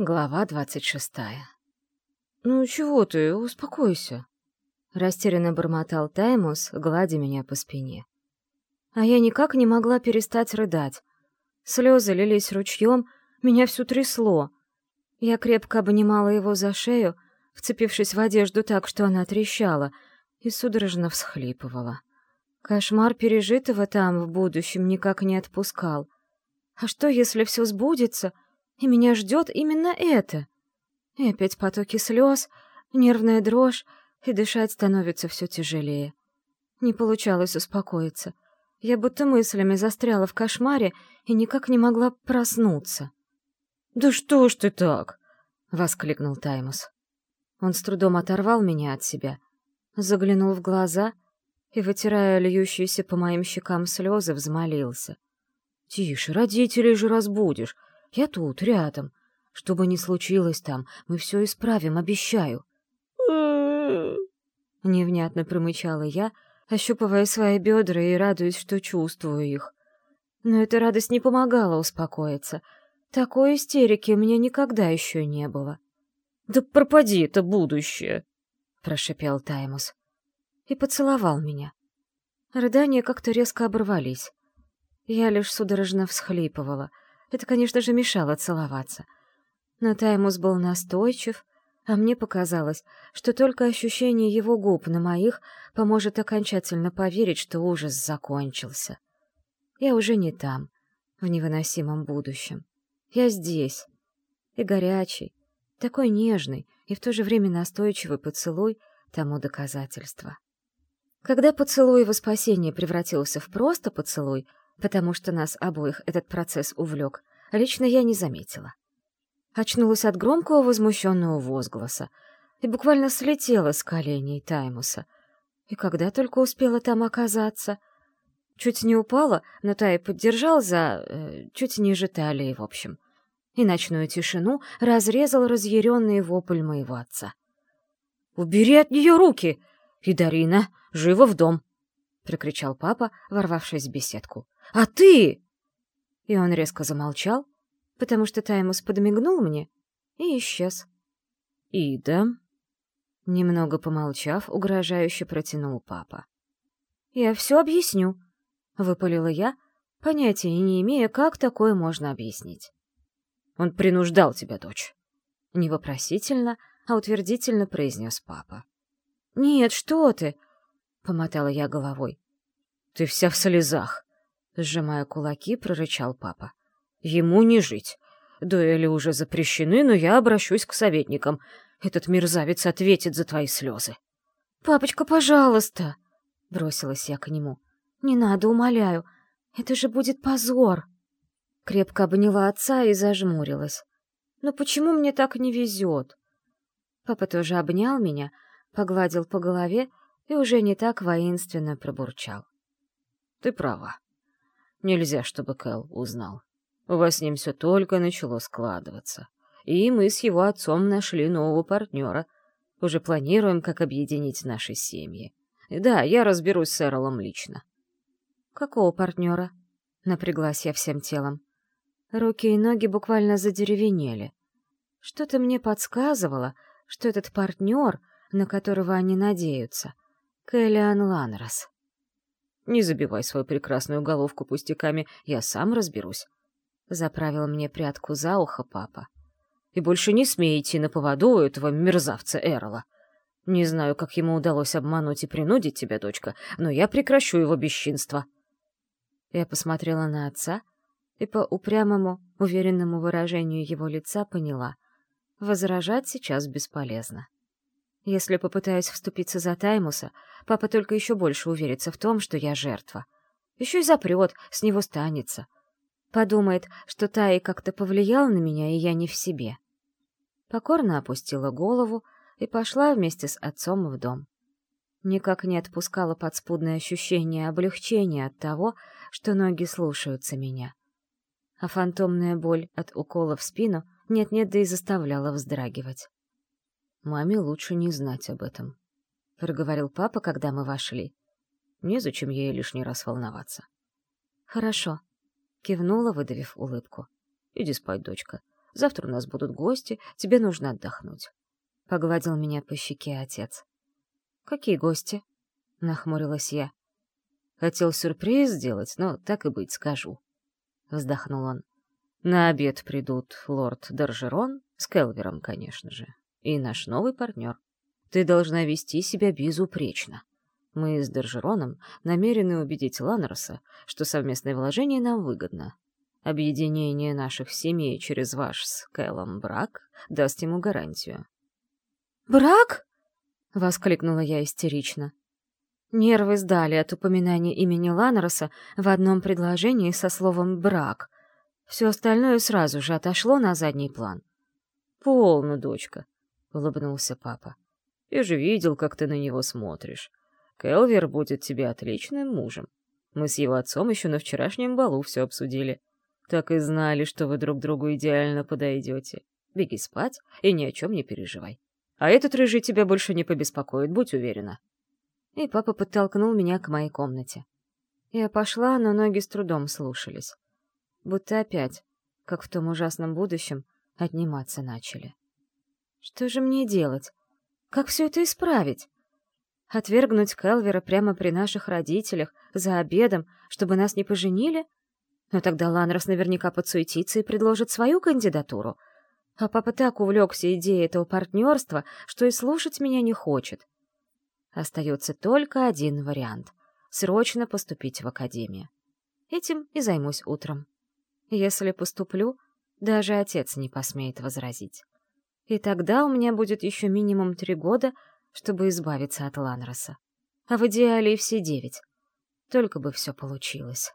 Глава двадцать шестая. «Ну чего ты, успокойся», — растерянно бормотал Таймус, гладя меня по спине. А я никак не могла перестать рыдать. Слезы лились ручьем, меня всю трясло. Я крепко обнимала его за шею, вцепившись в одежду так, что она трещала, и судорожно всхлипывала. Кошмар пережитого там в будущем никак не отпускал. А что, если все сбудется — и меня ждет именно это. И опять потоки слез, нервная дрожь, и дышать становится все тяжелее. Не получалось успокоиться. Я будто мыслями застряла в кошмаре и никак не могла проснуться. «Да что ж ты так?» — воскликнул Таймус. Он с трудом оторвал меня от себя, заглянул в глаза и, вытирая льющиеся по моим щекам слезы, взмолился. «Тише, родителей же разбудишь. Я тут, рядом. Что бы ни случилось там, мы все исправим, обещаю. Невнятно промычала я, ощупывая свои бедра и радуясь, что чувствую их. Но эта радость не помогала успокоиться. Такой истерики у меня никогда еще не было. «Да пропади это будущее!» — прошепел Таймус. И поцеловал меня. Рыдания как-то резко оборвались. Я лишь судорожно всхлипывала — это, конечно же, мешало целоваться. Но Таймус был настойчив, а мне показалось, что только ощущение его губ на моих поможет окончательно поверить, что ужас закончился. Я уже не там, в невыносимом будущем. Я здесь. И горячий, такой нежный и в то же время настойчивый поцелуй тому доказательство. Когда поцелуй его спасения превратился в просто поцелуй, потому что нас обоих этот процесс увлек, лично я не заметила. Очнулась от громкого возмущенного возгласа и буквально слетела с коленей Таймуса. И когда только успела там оказаться... Чуть не упала, но Тай поддержал за... Э, чуть ниже талии, в общем. И ночную тишину разрезал разъяренный вопль моего отца. «Убери от нее руки! И Дарина, живо в дом!» — прикричал папа, ворвавшись в беседку. А ты...» И он резко замолчал, потому что Таймус подмигнул мне и исчез. «Ида...» Немного помолчав, угрожающе протянул папа. «Я все объясню», — выпалила я, понятия не имея, как такое можно объяснить. «Он принуждал тебя, дочь», — не вопросительно, а утвердительно произнес папа. «Нет, что ты!» — помотала я головой. «Ты вся в слезах», Сжимая кулаки, прорычал папа. «Ему не жить. Дуэли уже запрещены, но я обращусь к советникам. Этот мерзавец ответит за твои слезы». «Папочка, пожалуйста!» — бросилась я к нему. «Не надо, умоляю. Это же будет позор!» Крепко обняла отца и зажмурилась. «Но почему мне так не везет?» Папа тоже обнял меня, погладил по голове и уже не так воинственно пробурчал. «Ты права. Нельзя, чтобы Кэл узнал. У вас с ним все только начало складываться. И мы с его отцом нашли нового партнера. Уже планируем, как объединить наши семьи. Да, я разберусь с Эрлом лично. Какого партнера? Напряглась я всем телом. Руки и ноги буквально задеревенели. Что-то мне подсказывало, что этот партнер, на которого они надеются, Кэллиан Ланрос. Не забивай свою прекрасную головку пустяками, я сам разберусь. Заправил мне прядку за ухо папа. И больше не смей на поводу у этого мерзавца Эрла. Не знаю, как ему удалось обмануть и принудить тебя, дочка, но я прекращу его бесчинство. Я посмотрела на отца и по упрямому, уверенному выражению его лица поняла. Возражать сейчас бесполезно. Если попытаюсь вступиться за Таймуса, папа только еще больше уверится в том, что я жертва. Еще и запрет, с него станется. Подумает, что Тай как-то повлиял на меня, и я не в себе. Покорно опустила голову и пошла вместе с отцом в дом. Никак не отпускала подспудное ощущение облегчения от того, что ноги слушаются меня. А фантомная боль от укола в спину нет-нет да и заставляла вздрагивать. Маме лучше не знать об этом, — проговорил папа, когда мы вошли. Незачем ей лишний раз волноваться. Хорошо, — кивнула, выдавив улыбку. Иди спать, дочка. Завтра у нас будут гости, тебе нужно отдохнуть. Погладил меня по щеке отец. Какие гости? Нахмурилась я. Хотел сюрприз сделать, но так и быть скажу. Вздохнул он. На обед придут лорд Доржерон, с Келвером, конечно же, и наш новый партнер. Ты должна вести себя безупречно. Мы с Доржероном намерены убедить Ланроса, что совместное вложение нам выгодно. Объединение наших семей через ваш с Кэлом брак даст ему гарантию. «Брак?» — воскликнула я истерично. Нервы сдали от упоминания имени Ланроса в одном предложении со словом «брак». Все остальное сразу же отошло на задний план. «Полно, дочка», — улыбнулся папа. «Я же видел, как ты на него смотришь. Келвер будет тебе отличным мужем. Мы с его отцом еще на вчерашнем балу все обсудили. Так и знали, что вы друг другу идеально подойдете. Беги спать и ни о чем не переживай. А этот рыжий тебя больше не побеспокоит, будь уверена. И папа подтолкнул меня к моей комнате. Я пошла, но ноги с трудом слушались. Будто опять, как в том ужасном будущем, отниматься начали. Что же мне делать? Как все это исправить? Отвергнуть Келвера прямо при наших родителях, за обедом, чтобы нас не поженили? Но тогда Ланрос наверняка подсуетится и предложит свою кандидатуру — а папа так увлекся идеей этого партнерства, что и слушать меня не хочет. Остается только один вариант — срочно поступить в академию. Этим и займусь утром. Если поступлю, даже отец не посмеет возразить. И тогда у меня будет еще минимум три года, чтобы избавиться от Ланроса. А в идеале и все девять. Только бы все получилось.